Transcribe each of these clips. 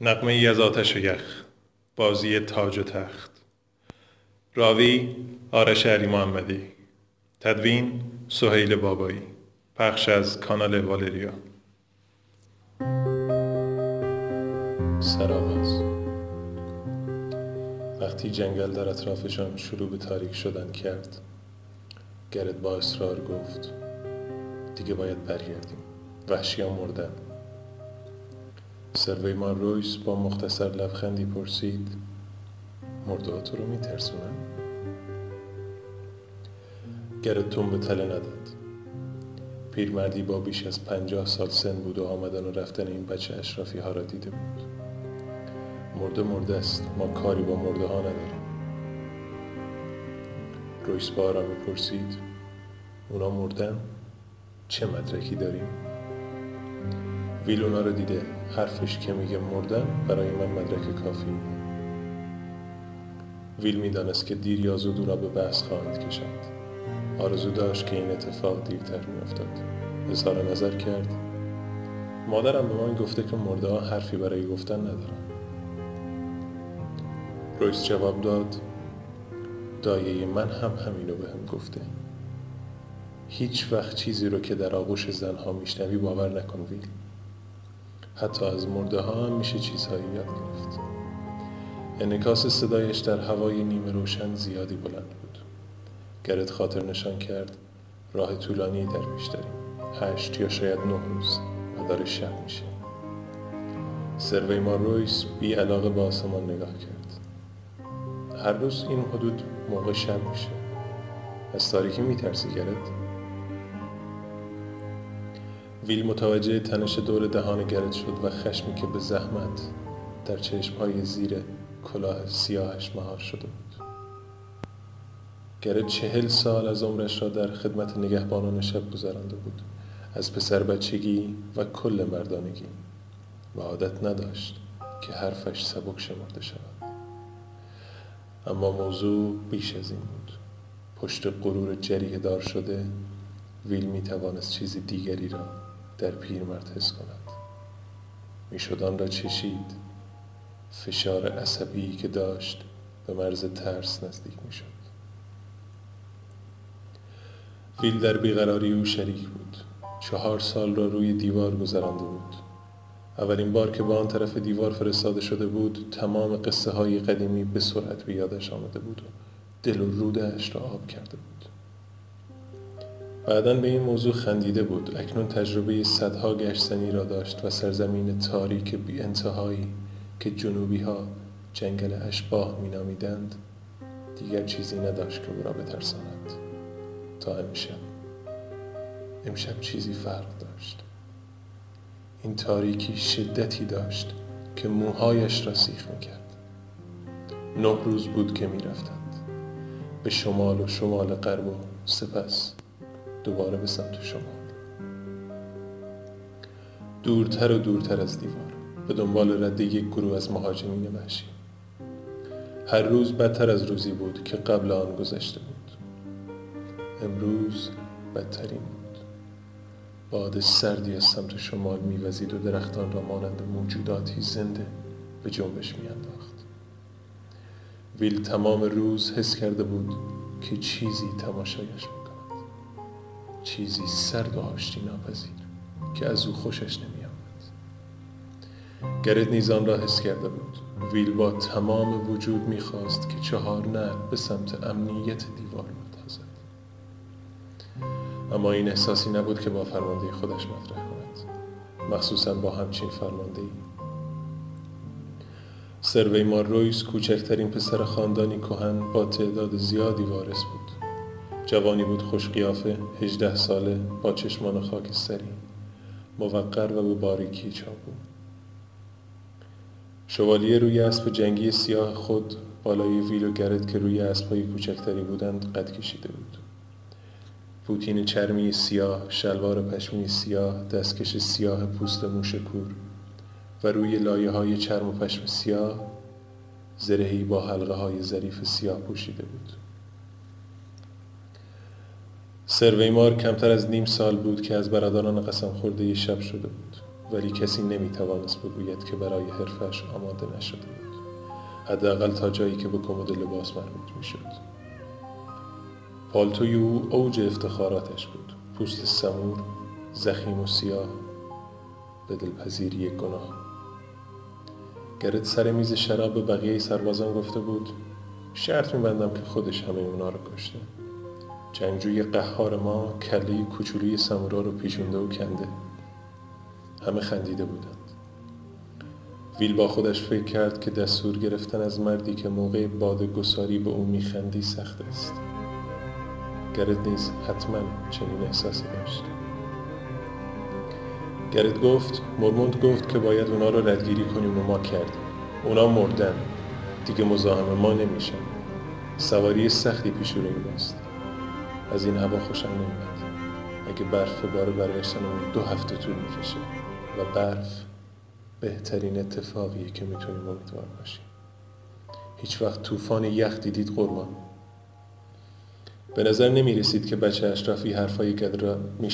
نقمه ای از آتش و یخ بازی تاج و تخت. راوی آرش علی محمدی. تدوین سهیل بابایی. پخش از کانال والریا. سرآغاز وقتی جنگل در اطرافشان شروع به تاریک شدن کرد گرد با اصرار گفت دیگه باید برگردیم. وحشیان مردن. سرویمان رویس با مختصر لبخندی پرسید مرده تو رو میترسونن؟ گرتون به تله نداد. پیرمردی با بیش از پنجاه سال سن بود و آمدن و رفتن این بچه اشرافی ها را دیده بود. مرده مرده است ما کاری با مرده ها نداریم. رویس با آرامی پرسید اونا مردن؟ چه مدرکی داریم؟ ویل اونا رو دیده حرفش که میگه مردن برای من مدرک کافی ویل می‌دانست که دیر یا زود را به بحث خواهند کشد آرزو داشت که این اتفاق دیرتر میافتاد. اظهار نظر کرد مادرم به من گفته که مرده ها حرفی برای گفتن ندارن. رویس جواب داد دایه من هم همینو به هم گفته. هیچ وقت چیزی رو که در آغوش زنها میشنوی باور نکن ویل. حتی از مرده ها هم میشه چیزهایی یاد گرفت. انکاس صدایش در هوای نیمه روشن زیادی بلند بود. گرت خاطر نشان کرد راه طولانی در پیش داریم هشت یا شاید نه روز و داره شب میشه. سروی ما رویس بی علاقه به آسمان نگاه کرد. هر روز این حدود موقع شب میشه. از تاریکی میترسی گرد ویل متوجه تنش دور دهان گرد شد و خشمی که به زحمت در چشمهای زیر کلاه سیاهش مهار شده بود. گرد چهل سال از عمرش را در خدمت نگهبانان شب گذرانده بود. از پسر بچگی و کل مردانگی. و عادت نداشت که حرفش سبک شمرده شود. اما موضوع بیش از این بود. پشت غرور جریه دار شده ویل می توانست چیزی دیگری را در پیرمرد حس کند. می‌شد آن را چشید. فشار عصبی که داشت به مرز ترس نزدیک می‌شد. ویل در بیقراری او شریک بود. چهار سال را روی دیوار گذرانده بود. اولین بار که به آن طرف دیوار فرستاده شده بود تمام قصه های قدیمی به سرعت به یادش آمده بود و دل و رودش را آب کرده بود. بعدا به این موضوع خندیده بود. اکنون تجربه صدها گشتنی را داشت و سرزمین تاریک بی انتهایی که جنوبی ها جنگل اشباه می نامیدند دیگر چیزی نداشت که او را بترساند. تا امشب. امشب چیزی فرق داشت. این تاریکی شدتی داشت که موهایش را سیخ می کرد نه روز بود که می رفتند به شمال و شمال غرب و سپس دوباره به سمت شما. دورتر و دورتر از دیوار به دنبال رد یک گروه از مهاجمین وحشی. هر روز بدتر از روزی بود که قبل آن گذشته بود. امروز بدترین بود. باد سردی از سمت شمال میوزید و درختان را مانند موجوداتی زنده به جنبش میانداخت. ویل تمام روز حس کرده بود که چیزی تماشایش بود. چیزی سرد و آشتی ناپذیر که از او خوشش نمی آمد گرد نیزان را حس کرده بود. ویل با تمام وجود می‌خواست که چهار نر به سمت امنیت دیوار بتازد اما این احساسی نبود که با فرمانده خودش مطرح کند مخصوصا با همچین فرمانده ای سروی رویس کوچکترین پسر خاندانی کهن با تعداد زیادی وارث بود. جوانی بود خوش قیافه هجده ساله با چشمان خاکستری. موقر و به باریکی چاپو. شوالیه روی اسب جنگی سیاه خود بالای ویل و گرد که روی اسبهای کوچکتری بودند قد کشیده بود. پوتین چرمی سیاه شلوار پشمی سیاه دستکش سیاه پوست موشکور و روی لایه های چرم و پشم سیاه زرهی با حلقه های ظریف سیاه پوشیده بود. سرویمار کمتر از نیم سال بود که از برادران قسم خورده شب شده بود. ولی کسی نمی‌توانست بگوید که برای حرفش آماده نشده بود. حداقل تا جایی که به کمد لباس مربوط می‌شد. پالتوی او اوج افتخاراتش بود. پوست سمور زخیم و سیاه به دلپذیری گناه. گرد سر میز شراب به بقیه سربازان گفته بود شرط میبندم که خودش همه اونا رو کشته. جنگجوی قهار ما کله کوچولوی سمورا رو پیچونده و کنده. همه خندیده بودند. ویل با خودش فکر کرد که دستور گرفتن از مردی که موقع باد گساری به او میخندی سخت است. گرد نیز حتما چنین احساسی داشت. گرد گفت مرموند گفت که باید اونا رو ردگیری کنیم و ما کردیم. اونا مردن. دیگه مزاحم ما نمیشن. سواری سختی پیش روی ماست. از این هوا خوشم نمیاد. اگه برف بار برگشتن دو هفته طول می‌کشه و برف بهترین اتفاقیه که می‌تونیم امیدوار باشیم. هیچ وقت طوفان یخ دیدید قربان. به نظر نمی رسید که بچه اشرافی حرفای گد را می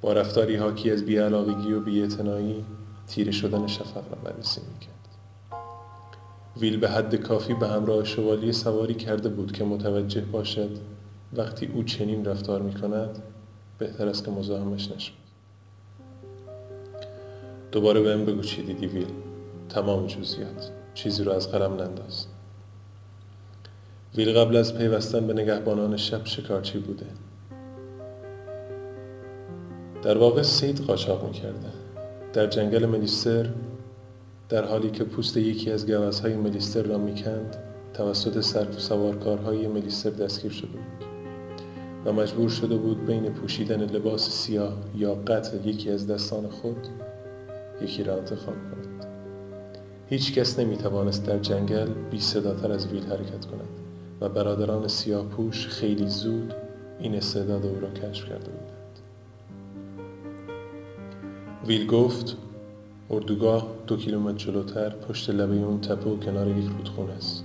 با رفتاری حاکی از بیعلاقگی و بیعتنایی تیره شدن شفق را بررسی می کرد. ویل به حد کافی به همراه شوالی سواری کرده بود که متوجه باشد وقتی او چنین رفتار می کند بهتر است که مزاحمش نشود. دوباره بهم بگو چی دیدی ویل. تمام جزئیات. چیزی رو از قلم ننداز. ویل قبل از پیوستن به نگهبانان شب شکارچی بوده. در واقع سید قاچاق می‌کرده. در جنگل ملیستر در حالی که پوست یکی از گوزهای ملیستر را می‌کند توسط سرف سوارکارهای ملیستر دستگیر شده بود و مجبور شده بود بین پوشیدن لباس سیاه یا قطع یکی از دستان خود یکی را انتخاب کند. هیچ کس نمی توانست در جنگل بی صداتر از ویل حرکت کند و برادران سیاه پوش خیلی زود این استعداد او را کشف کرده بودند. ویل گفت اردوگاه دو کیلومتر جلوتر پشت لبه اون تپه و کنار یک رودخونه است.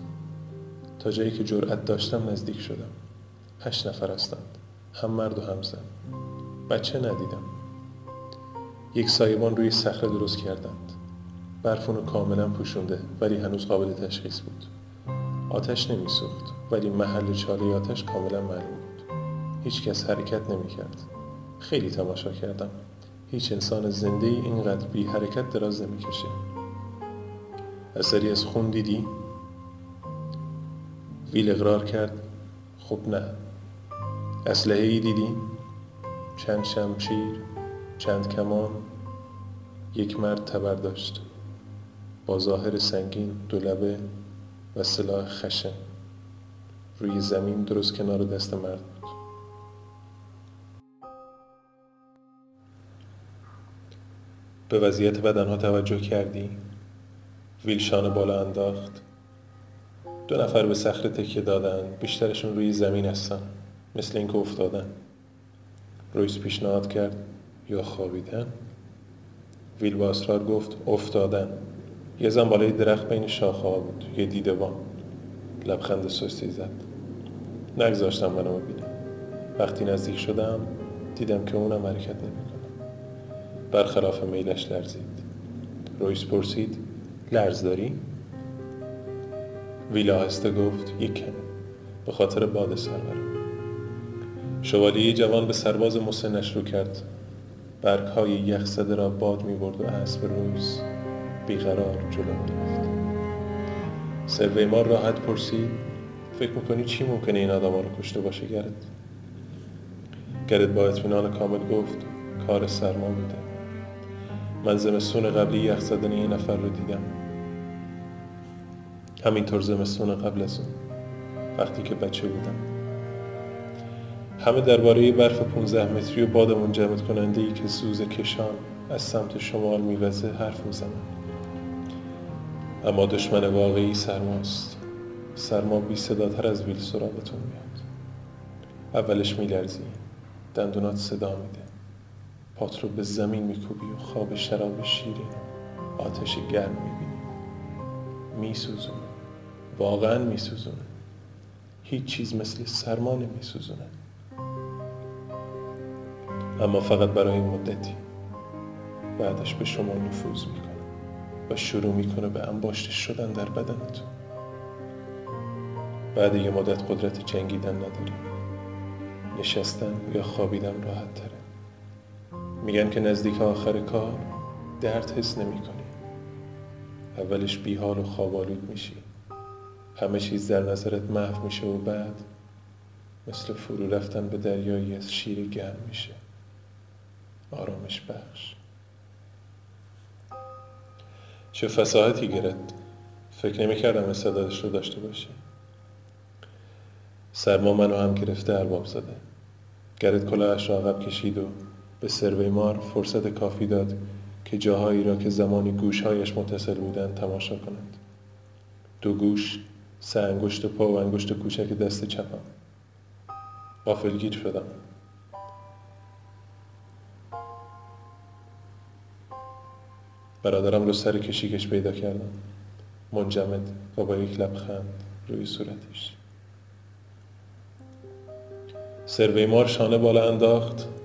تا جایی که جرأت داشتم نزدیک شدم. هشت نفر هستند. هم مرد و هم زن. بچه ندیدم. یک سایبان روی صخره درست کردند. برف کاملا پوشونده ولی هنوز قابل تشخیص بود. آتش نمیسوخت ولی محل چاله آتش کاملا معلوم بود. هیچ کس حرکت نمی کرد خیلی تماشا کردم. هیچ انسان زنده ای اینقدر بی حرکت دراز نمی‌کشه. اثری از خون دیدی؟ ویل اقرار کرد خب نه. اسلحه ای دیدی؟ چند شمشیر چند کمان. یک مرد تبر داشت. با ظاهر سنگین دو لبه و سلاح خشن. روی زمین درست کنار دست مرد به وضعیت بدنها توجه کردی؟ ویلشان بالا انداخت. دو نفر به صخره تکیه دادن. بیشترشون روی زمین هستن. مثل اینکه افتادن. رویس پیشنهاد کرد. یا خوابیدن؟ ویل با اصرار گفت افتادن. یه زن بالای درخت بین شاخه ها بود. یه دیدبان لبخند سستی زد. نگذاشتم منو ببینه وقتی نزدیک شدم دیدم که اونم حرکت نمی‌کنه برخلاف میلش لرزید. رویس پرسید لرز داری؟ ویلا هسته گفت یک کم. به خاطر باد سرورم شوالیه جوان به سرباز مسنش رو کرد. برگ های یخ را باد می برد و اسب روز بیقرار جلو می رفت راحت پرسید فکر می‌کنی چی ممکنه این آدم رو کشته باشه گرد؟ گرد با اطمینان کامل گفت کار سرما بوده. من زمستون قبلی یخ زدن این نفر رو دیدم. همینطور زمستون قبل از اون وقتی که بچه بودم. همه درباره برف 15 متری و باد منجمد کننده ای که سوز کشان از سمت شمال میوزه حرف می‌زنن. اما دشمن واقعی سرماست. سرما بی صداتر از ویل سراغتون میاد. اولش میلرزی. دندونات صدا میده. پات رو به زمین میکوبی و خواب شراب شیرین آتش گرم می‌بینی. میسوزونه. واقعا میسوزونه. هیچ چیز مثل سرما نمیسوزونه اما فقط برای این مدتی. بعدش به شما نفوذ می‌کنه و شروع می‌کنه به انباشته شدن در بدنتون بعد یه مدت قدرت جنگیدن نداری. نشستن یا خوابیدن راحت تره. میگن که نزدیک آخر کار درد حس نمی کنی. اولش بیحال و خوابالود میشی. همه چیز در نظرت محو میشه و بعد مثل فرو رفتن به دریایی از شیر گرم میشه. آرامش بخش. چه فساحتی گرفت؟ فکر نمی کردم استعدادش رو داشته باشی. سرما منو هم گرفته ارباب زده. گرت کلاهش را عقب کشید و به سروی مار فرصت کافی داد که جاهایی را که زمانی گوشهایش متصل بودند تماشا کند دو گوش سه انگشت پا و انگشت کوچک دست چپم. غافلگیر شدم. برادرم رو سر کشیکش پیدا کردم. منجمد و با یک لبخند روی صورتش. سروی مار شانه بالا انداخت.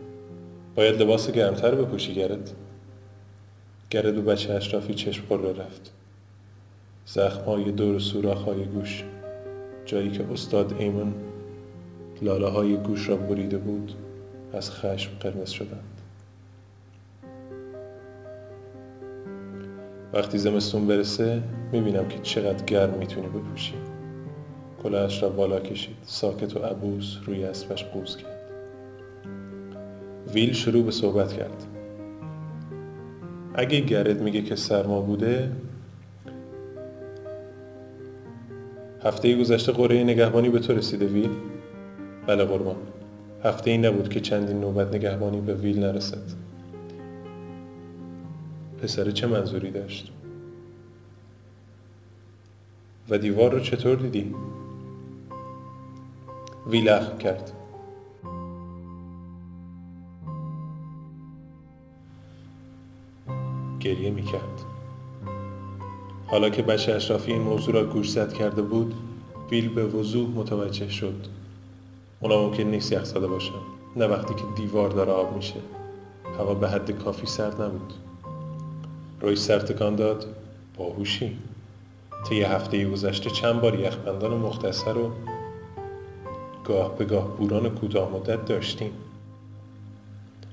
باید لباس گرمتر بپوشی گرد گرد و بچه اشرافی چشم قره رفت. زخمهای دور های گوش جایی که استاد ایمون لاله های گوش را بریده بود از خشم قرمز شدند. وقتی زمستون برسه می‌بینم که چقدر گرم می‌تونی بپوشی. کلاهش را بالا کشید ساکت و عبوس روی اسبش قوز کرد. ویل شروع به صحبت کرد. اگه گرد میگه که سرما بوده هفته گذشته قره نگهبانی به تو رسیده ویل؟ بله قربان. هفته ای نبود که چندین نوبت نگهبانی به ویل نرسد. پسر چه منظوری داشت؟ و دیوار رو چطور دیدی؟ ویل کرد. گریه می‌کرد. حالا که بچه اشرافی این موضوع را گوشزد کرده بود ویل به وضوح متوجه شد. اونا ممکن نیست یخ زده باشن. نه وقتی که دیوار داره آب میشه. هوا به حد کافی سرد نبود. روی سرتکان داد. باهوشی طی هفته گذشته چند بار یخبندان مختصر و گاه به گاه بوران کوتاه مدت داشتیم.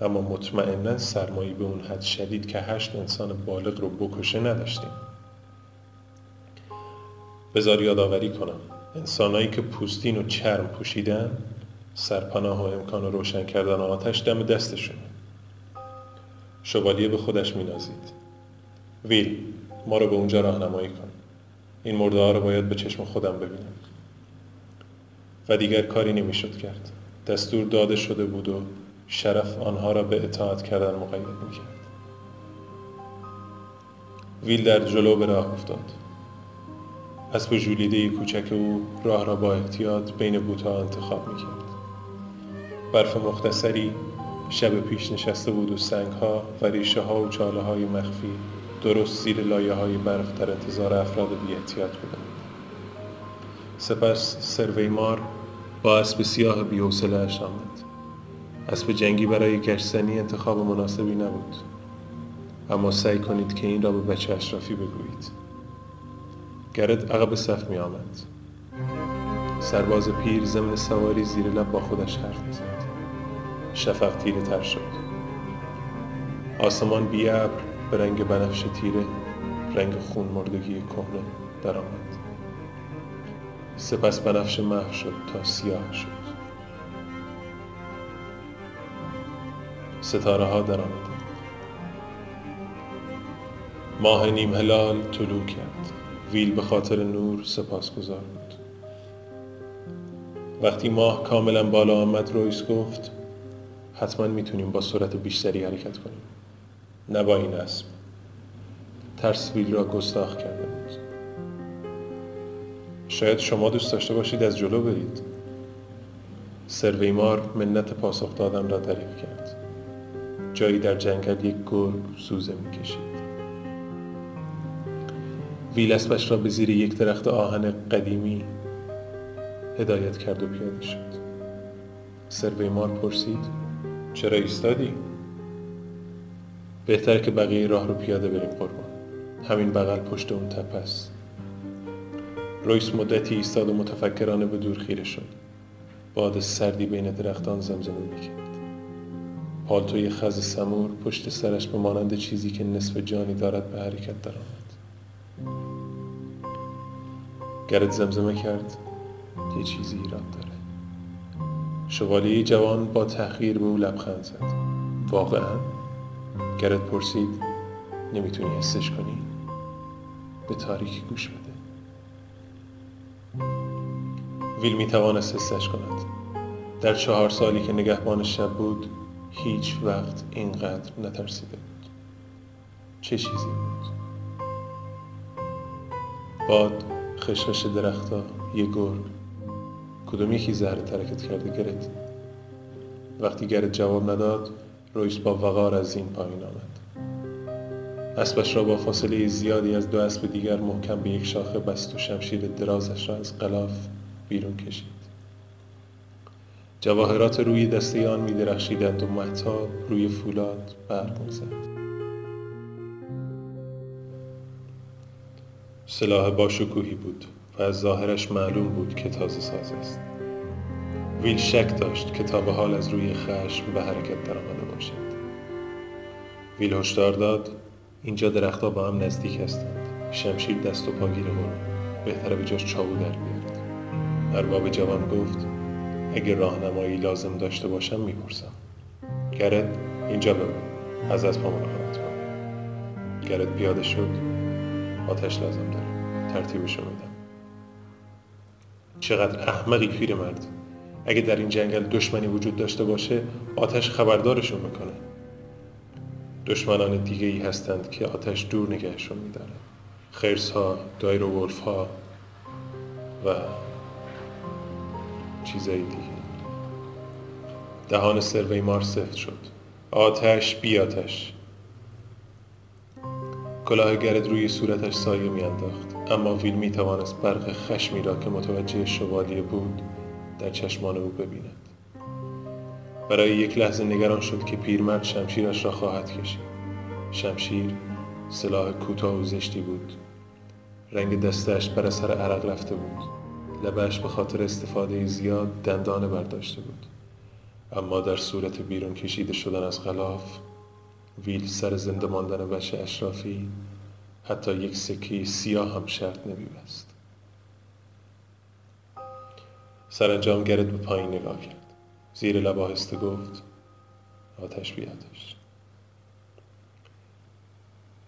اما مطمئنا سرمایی به اون حد شدید که هشت انسان بالغ رو بکشه نداشتیم. بذار یادآوری کنم. انسانایی که پوستین و چرم پوشیدن سرپناه و امکان روشن کردن آتش دم دستشون شوالیه به خودش مینازید. ویل ما رو به اونجا راهنمایی کن. این مرده ها رو باید به چشم خودم ببینم. و دیگر کاری نمی‌شد کرد. دستور داده شده بود و شرف آنها را به اطاعت کردن مقید می‌کرد. ویل در جلو به راه افتاد. اسب ژولیده کوچک او راه را با احتیاط بین بوتا انتخاب می‌کرد. برف مختصری شب پیش نشسته بود و سنگ ها و ریشه ها و چاله های مخفی درست زیر لایه های برف در انتظار افراد بی احتیاط بودند. سپس سرویمار با اسب سیاه بی آمد. اسب جنگی برای گشتنی انتخاب مناسبی نبود. اما سعی کنید که این را به بچه اشرافی بگویید. گرد عقب صف می آمد. سرباز پیر ضمن سواری زیر لب با خودش حرف می زد. شفق تیره تر شد. آسمان بی ابر به رنگ بنفش تیره رنگ خون مردگی کهنه درآمد سپس بنفش محو شد تا سیاه شد. ستاره ها در آمدند ماه نیم هلال طلوع کرد. ویل به خاطر نور سپاسگزار بود. وقتی ماه کاملا بالا آمد رویس گفت حتما می‌تونیم با سرعت بیشتری حرکت کنیم. نه با این اسب. ترس ویل را گستاخ کرده بود. شاید شما دوست داشته باشید از جلو برید. سرویمار منت پاسخ دادن را دریغ کرد. جایی در جنگل یک گرگ سوزه می‌کشید. ویل اسبش را به زیر یک درخت آهن قدیمی هدایت کرد و پیاده شد. سرویمار پرسید چرا ایستادی؟ بهتره که بقیه راه رو پیاده بریم قربان. همین بغل پشت اون تپه است. رویس مدتی ایستاد و متفکرانه به دور خیره شد. باد سردی بین درختان زمزمه می‌کرد. پالتوی خز سمور پشت سرش به مانند چیزی که نصف جانی دارد به حرکت درآمد. گرد زمزمه کرد. یه چیزی ایراد داره. شوالیه جوان با تحقیر به او لبخند زد. واقعا؟ گرد پرسید. نمی‌تونی حسش کنی؟ به تاریکی گوش بده. ویل می توانست حسش کند. در چهار سالی که نگهبان شب بود هیچ وقت اینقدر نترسیده بود. چه چیزی بود؟ باد خشخش درختها یه گرگ. کدوم یکی زهر ترکت کرده گرد وقتی گرد جواب نداد رویس با وقار از این پایین آمد. اسبش را با فاصله زیادی از دو اسب دیگر محکم به یک شاخه بست و شمشیر درازش را از غلاف بیرون کشید. جواهرات روی دسته آن می درخشیدند و محتاب روی فولاد برق می‌زد سلاح باشکوهی بود و از ظاهرش معلوم بود که تازه ساز است. ویل شک داشت که تا به حال از روی خشم به حرکت درآمده باشد. ویل هشدار داد اینجا درختها با هم نزدیک هستند. شمشیر دست و پاگیر برو بهتره به جاش چاقو در بیارید ارباب جوان گفت اگه راهنمایی لازم داشته باشم می‌پرسم. گرد اینجا ببین از از پا مراقبت کن. گرد پیاده شد. آتش لازم داره. ترتیبشو میدم. چقدر احمقی پیرمرد اگه در این جنگل دشمنی وجود داشته باشه آتش خبردارشون می‌کنه. دشمنان دیگه ای هستند که آتش دور نگهشون میداره خرس ها دایر و ولف ها و چیزایی دیگه. دهان سرویمار سفت شد. آتش بی آتش. کلاه گرد روی صورتش سایه میانداخت. اما ویل می توانست برق خشمی را که متوجه شوالیه بود در چشمان او ببیند. برای یک لحظه نگران شد که پیرمرد شمشیرش را خواهد کشید. شمشیر سلاح کوتاه و زشتی بود. رنگ دستش بر سر عرق رفته بود. لبش به خاطر استفاده زیاد دندانه برداشته بود. اما در صورت بیرون کشیده شدن از غلاف ویل سر زنده ماندن بچه اشرافی حتی یک سکه سیاه هم شرط نمیبست. سرانجام گرد به پایین نگاه کرد. زیر لب آهسته گفت آتش بی آتش.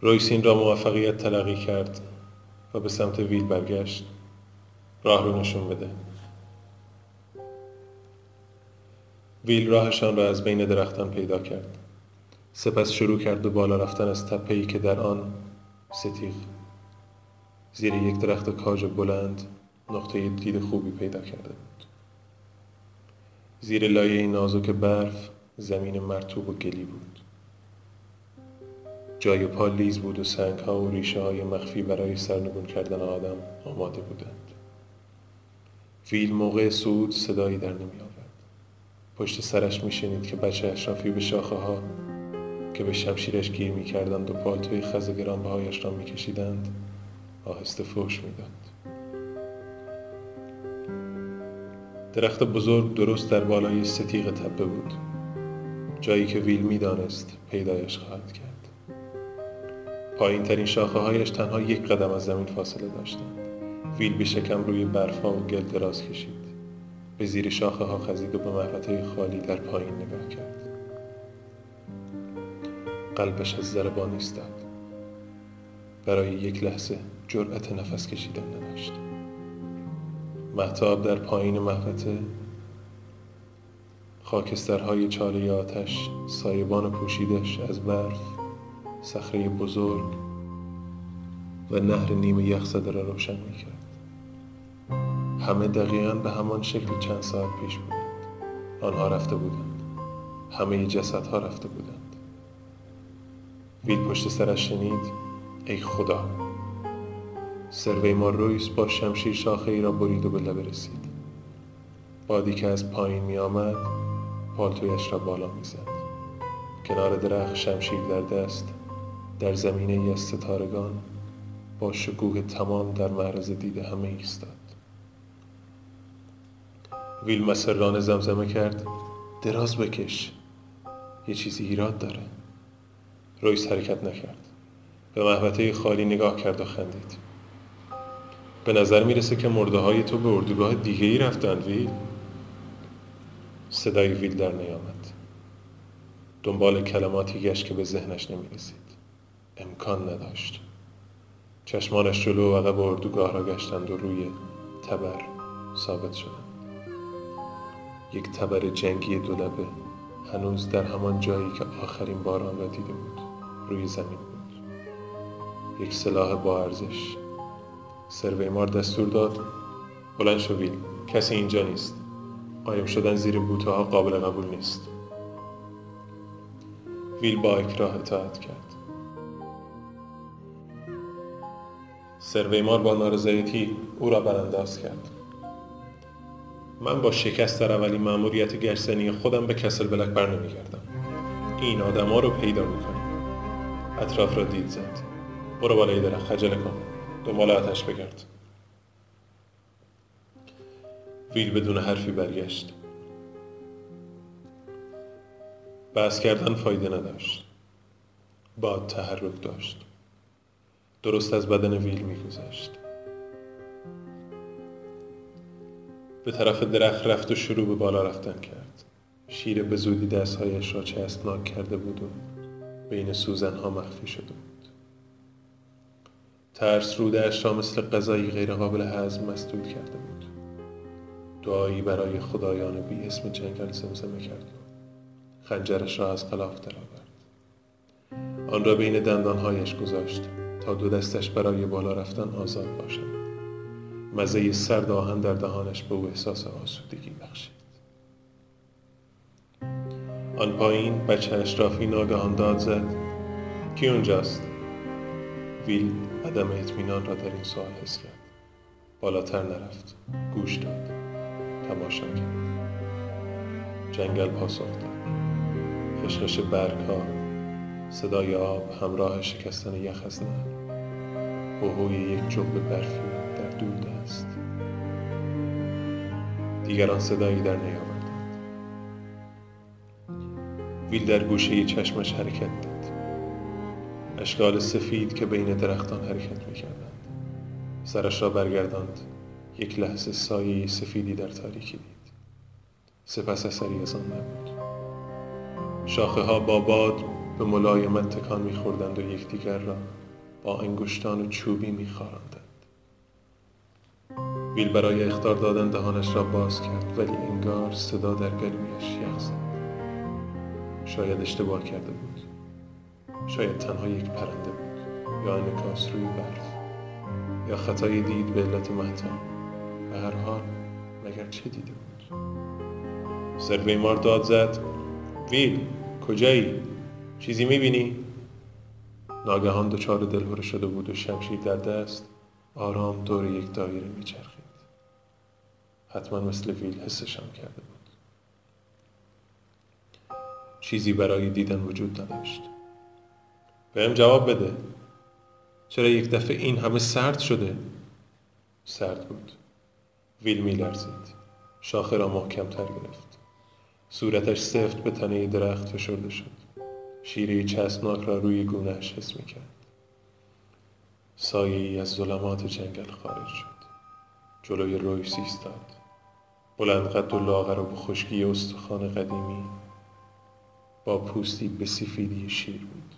رویسین را موفقیت تلقی کرد و به سمت ویل برگشت. راه رو نشون بده. ویل راهشان را از بین درختان پیدا کرد. سپس شروع کرد به بالا رفتن از تپهی که در آن ستیغ. زیر یک درخت کاج بلند نقطه دید خوبی پیدا کرده بود. زیر لایه نازک برف زمین مرتوب و گلی بود. جای پا لیز بود و سنگ ها و ریشه های مخفی برای سرنگون کردن آدم آماده بودند. ویل موقع صعود صدایی در نمی آورد پشت سرش می شنید که بچه اشرافی به شاخه ها که به شمشیرش گیر می کردند و پالتوی خز گرانبهایش را می کشیدند آهسته فوش می داد. درخت بزرگ درست در بالای ستیق تپه بود. جایی که ویل می‌دانست پیدایش خواهد کرد. پایین ترین شاخه هایش تنها یک قدم از زمین فاصله داشتند. ویل به شکم روی برفها و گل دراز کشید. به زیر شاخه ها خزید و به محوطه خالی در پایین نگاه کرد. قلبش از ضربان ایستاد. برای یک لحظه جرأت نفس کشیدن نداشت. محتاب در پایین محوطه خاکسترهای چاله آتش سایبان پوشیدش از برف صخره بزرگ و نهر نیمه یخ زده را روشن می‌کرد. همه دقیقا به همان شکل چند ساعت پیش بودند. آنها رفته بودند. همه جسدها رفته بودند. ویل پشت سرش شنید ای خدا! سروی رویس با شمشیر شاخه ای را برید و به لبه رسید. بادی که از پایین می آمد پالتویش را بالا می زد. کنار درخت شمشیر در دست در زمینه ای از ستارگان با شکوه تمام در معرض دید همه ایستاد. ویل مسررانه زمزمه کرد. دراز بکش. یه چیزی ایراد داره. رویس حرکت نکرد. به محوطه خالی نگاه کرد و خندید. به نظر می‌رسه که مرده های تو به اردوگاه دیگه ای رفتن ویل. صدای ویل در نیامد. دنبال کلماتی گشت که به ذهنش نمی رسید امکان نداشت. چشمانش جلو و عقب اردوگاه را گشتند و روی تبر ثابت شدند. یک تبر جنگی دو لبه هنوز در همان جایی که آخرین بار آن را دیده بود روی زمین بود. یک سلاح با ارزش. سرویمار دستور داد بلند شوید کسی اینجا نیست. قایم شدن زیر بوته ها قابل قبول نیست. ویل با اکراه اطاعت کرد. سرویمار با نارضایتی او را برانداز کرد. من با شکست در اولین مأموریت گرسنی خودم به کسل بلک بر نمیگردم این آدما رو پیدا می‌کنیم اطراف را دید زد. برو بالای درخت خجله کن. دنبال آتش بگرد. ویل بدون حرفی برگشت. بحث کردن فایده نداشت. باد تحرک داشت. درست از بدن ویل میگذشت. به طرف درخت رفت و شروع به بالا رفتن کرد. شیر به زودی دستهایش را چسبناک کرده بود و بین سوزنها مخفی شده بود. ترس رودهاش را مثل غذایی غیرقابل هضم مسدود کرده بود. دعایی برای خدایان بی اسم جنگل زمزمه کرد. خنجرش را از غلاف درآورد. آن را بین دندانهایش گذاشت تا دو دستش برای بالا رفتن آزاد باشد. مزه سرد آهن در دهانش به او احساس آسودگی بخشید. آن پایین بچه اشرافی ناگهان داد زد. کی اونجاست؟ ویل عدم اطمینان را در این سوال حس کرد. بالاتر نرفت. گوش داد. تماشا کرد. جنگل پاسخ داد. خشخش برگ ها صدای آب همراه شکستن یخ از نهر. هوهوی یک جبه برفی در دود است. دیگران صدایی در نیاوردند. ویل در گوشه چشمش حرکت دید اشکال سفید که بین درختان حرکت می‌کردند. سرش را برگرداند. یک لحظه سایه سفیدی در تاریکی دید. سپس اثری از آن نبود. شاخه ها با باد به ملایمت تکان میخوردند و یکدیگر را با انگشتان چوبی میخواراندند ویل برای اختار دادن دهانش را باز کرد ولی انگار صدا در گلویش یخ زد. شاید اشتباه کرده بود. شاید تنها یک پرنده بود. یا انکاس روی برف. یا خطای دید به علت محتاب به هر حال مگر چه دیده بود؟ سرویمار داد زد. ویل کجایی؟ چیزی می‌بینی؟ ناگهان دچار دلهوره شده بود و شمشیر در دست آرام دور یک دایره میچرخید. حتما مثل ویل حسشم کرده بود. چیزی برای دیدن وجود نداشت. بهم جواب بده. چرا یک دفعه این همه سرد شده؟ سرد بود. ویل میلرزید شاخه را محکمتر گرفت. صورتش سفت به تنه درخت فشرده شد. شیره چسبناک را روی گونهش حس می‌کرد سایه ای از ظلمات جنگل خارج شد. جلوی رویس ایستاد بلند قد و لاغر و خشکی استخوان قدیمی با پوستی به سفیدی شیر بود.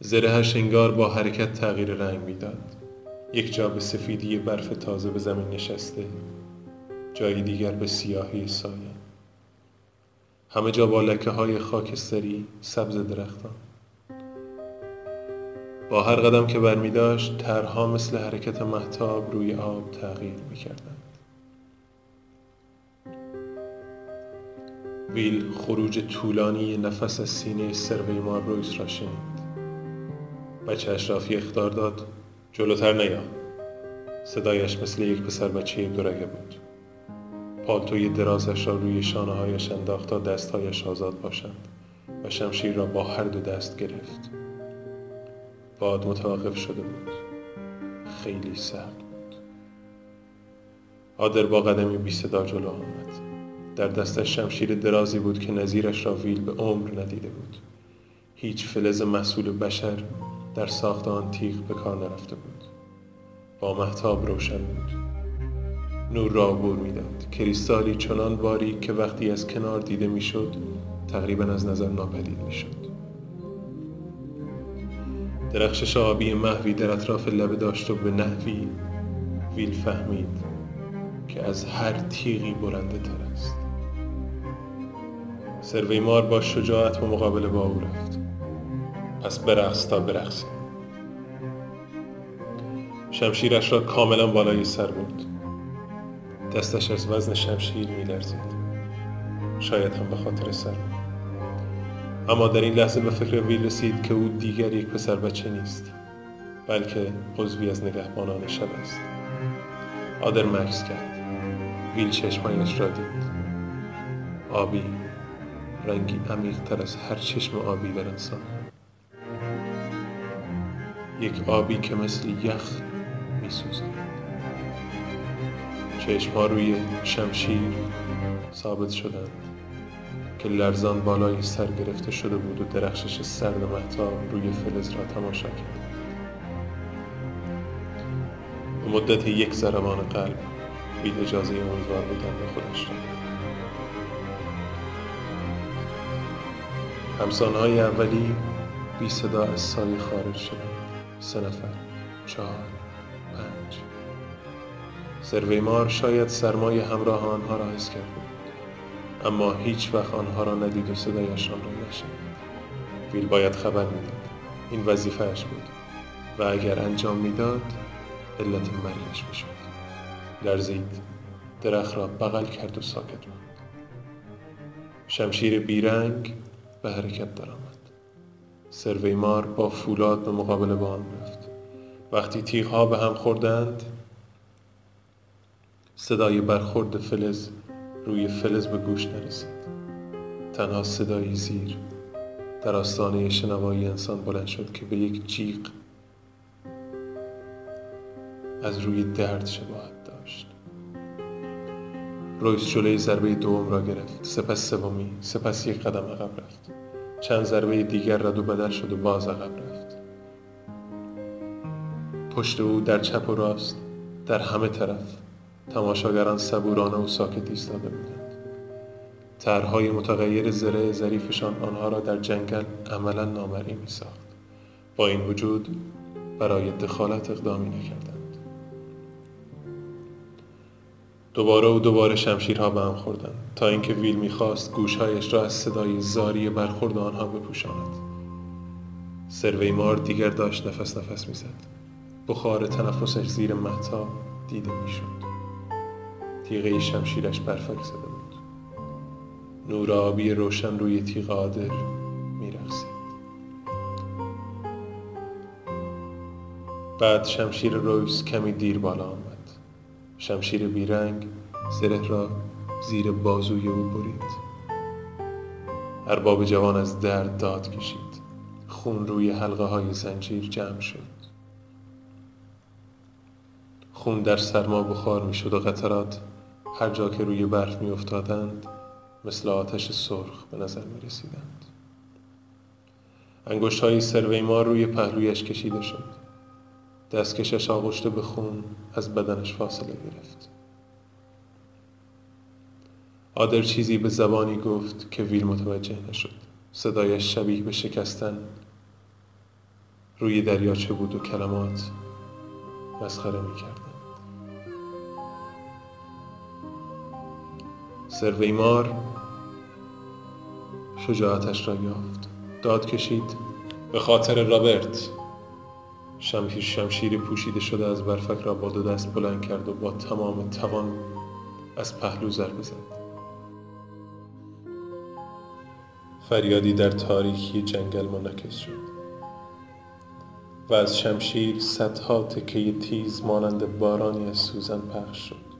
زرهش انگار با حرکت تغییر رنگ می‌داد. یک جا به سفیدی برف تازه به زمین نشسته جای دیگر به سیاهی سایه. همه جا با لکه های خاکستری سبز درختان. با هر قدم که برمی داشت ترها مثل حرکت محتاب روی آب تغییر می کردن. ویل خروج طولانی نفس از سینه سرویمار رویس را شنید. بچه اشرافی اختار داد جلوتر نیا. صدایش مثل یک پسر بچه دورگه بود. پالتوی درازش را روی شانه هایش انداخت تا دستهایش آزاد باشند و شمشیر را با هر دو دست گرفت. باد متوقف شده بود. خیلی سرد بود. آدر با قدمی بی صدا جلو آمد. در دستش شمشیر درازی بود که نظیرش را ویل به عمر ندیده بود. هیچ فلز محصول بشر در ساخت آن تیغ به کار نرفته بود. با محتاب روشن بود. نور را عبور می‌داد. کریستالی چنان باری که وقتی از کنار دیده می‌شد تقریبا از نظر ناپدید می‌شد. درخشش آبی محوی در اطراف لبه داشت و به نحوی ویل فهمید که از هر تیغی برنده تر است. سرویمار با شجاعت به مقابله با او رفت. پس برقص تا برقصیم شمشیرش را کاملا بالای سر بود. دستش از وزن شمشیر میلرزید. شاید هم به خاطر سر. اما در این لحظه به فکر ویل رسید که او دیگر یک پسر بچه نیست بلکه عضوی از نگهبانان شب است. آدر مکس کرد. ویل چشمایش را دید. آبی رنگی عمیق تر از هر چشم آبی در انسان. یک آبی که مثل یخ می سوزد چشمها روی شمشیر ثابت شدند که لرزان بالای سر گرفته شده بود و درخشش سرد محتاب روی فلز را تماشا کرد. به مدت یک ضربان قلب بید اجازه امیدوار بودن به خودش را همسانهای اولی بی صدا از سایه خارج شدند سه نفر چهار پنج. سرویمار شاید سرمای همراه آنها را حس کرده بود. اما هیچ وقت آنها را ندید و صدایشان را نشنید. ویل باید خبر می‌داد. این وظیفهاش بود. و اگر انجام می‌داد علت مرگش می‌شد. لرزید. درخت را بغل کرد و ساکت ماند. شمشیر بیرنگ به حرکت درآمد سرویمار با فولاد به مقابل با آن رفت. وقتی تیغها به هم خوردند صدای برخورد فلز روی فلز به گوش نرسید. تنها صدایی زیر در آستانه شنوایی انسان بلند شد که به یک جیغ از روی درد شباهت رویس جلوی ضربه دوم را گرفت. سپس سومی سپس یک قدم عقب رفت. چند ضربه دیگر رد و بدل شد و باز عقب رفت. پشت او در چپ و راست در همه طرف تماشاگران صبورانه و ساکت ایستاده بودند. طرحهای متغیر زره ظریفشان آنها را در جنگل عملا نامری می ساخت با این وجود برای دخالت اقدامی نکردند. دوباره و دوباره شمشیرها به هم خوردند تا اینکه ویل می‌خواست گوشهایش را از صدای زاری برخورد آنها بپوشاند. سرویمار دیگر داشت نفس نفس می‌زد. بخار تنفسش زیر محتاب دیده می‌شد. تیغه شمشیرش برفک زده بود. نور آبی روشن روی تیغ عادر میرقصید. بعد شمشیر رویس کمی دیر بالا آمد. شمشیر بیرنگ زره را زیر بازوی او برید. ارباب جوان از درد داد کشید. خون روی حلقه های زنجیر جمع شد. خون در سرما بخار می شد و قطرات هر جا که روی برف می افتادند مثل آتش سرخ به نظر می رسیدند انگشت های سرویمار روی پهلویش کشیده شد. دستکشش آغشته به خون از بدنش فاصله گرفت. آدر چیزی به زبانی گفت که ویل متوجه نشد. صدایش شبیه به شکستن. روی دریاچه بود و کلمات مسخره می کردن. سرویمار شجاعتش را یافت. داد کشید. به خاطر رابرت. شمشیر شمشیری پوشیده شده از برفک را با دو دست بلند کرد و با تمام توان از پهلو ضربه زد فریادی در تاریکی جنگل منعکس شد و از شمشیر صدها تکه تیز مانند بارانی از سوزن پخش شد.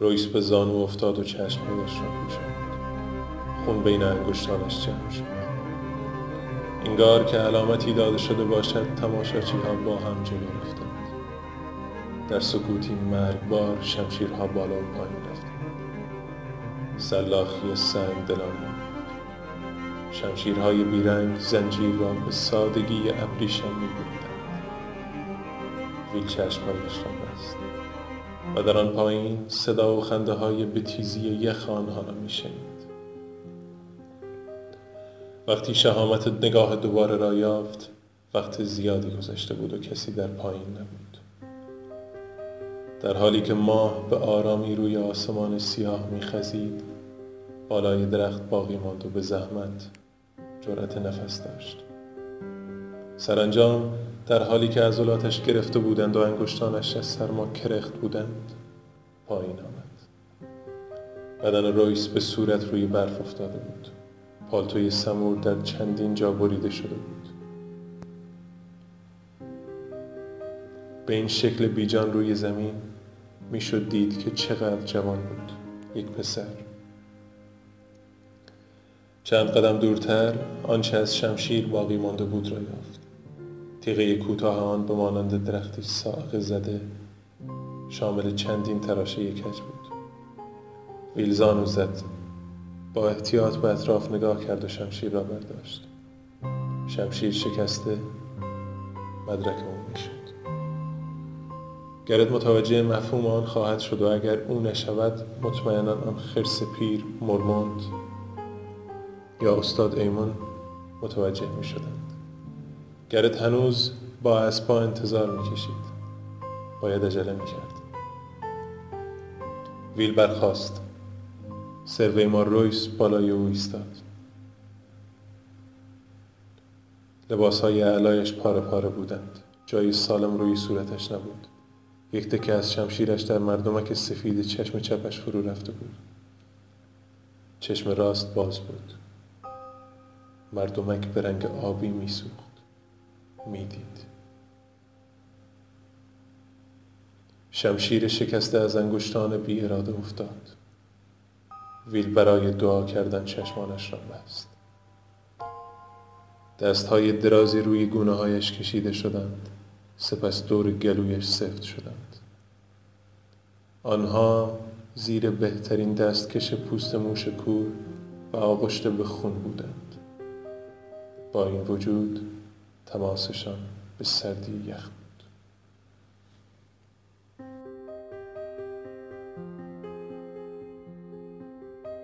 رویس به زانو افتاد و چشمهایش را پوشاند. خون بین انگشتانش جمع شد. انگار که علامتی داده شده باشد تماشاچی ها با هم جلو رفتند. در سکوتی مرگبار شمشیرها بالا و پایین رفتند. سلاخی سنگ دلانی شمشیرهای بیرنگ زنجیر را به سادگی ابریشم میبریدند. ویل چشمهایش را بست و در آن پایین صدا و خنده های به تیزی یخ آنها را میشنید. وقتی شهامت نگاه دوباره را یافت وقت زیادی گذشته بود و کسی در پایین نبود. در حالی که ماه به آرامی روی آسمان سیاه میخزید بالای درخت باقی ماند و به زحمت جرأت نفس داشت. سرانجام در حالی که عضلاتش گرفته بودند و انگشتانش از سرما کرخت بودند پایین آمد. بدن رویس به صورت روی برف افتاده بود. پالتوی سمور در چندین جا بریده شده بود. به این شکل بیجان روی زمین می‌شد دید که چقدر جوان بود. یک پسر. چند قدم دورتر آنچه از شمشیر باقی مانده بود را یافت. تیغه کوتاه آن به مانند درختی ساق زده شامل چندین تراشه یکج بود. ویلزانو زد. با احتیاط به اطراف نگاه کرد و شمشیر را برداشت. شمشیر شکسته مدرک او می‌شد. گرد متوجه مفهوم آن خواهد شد و اگر او نشود مطمئنا آن خرس پیر مرموند یا استاد ایمون متوجه می شدند گرت هنوز با اسبا انتظار می کشید باید عجله می کرد ویل برخواست سروی ما رویس بالای او ایستاد. لباس های علایش پاره پاره بودند. جایی سالم روی صورتش نبود. یک تکه از شمشیرش در مردمک سفید چشم چپش فرو رفته بود. چشم راست باز بود. مردمک به رنگ آبی میسوخت. می‌دید. شمشیر شکسته از انگشتان بی اراده افتاد. ویل برای دعا کردن چشمانش را بست. دستهای درازی روی گونه هایش کشیده شدند. سپس دور گلویش سفت شدند. آنها زیر بهترین دستکش پوست موش کور و آغشته به خون بودند. با این وجود تماسشان به سردی یخ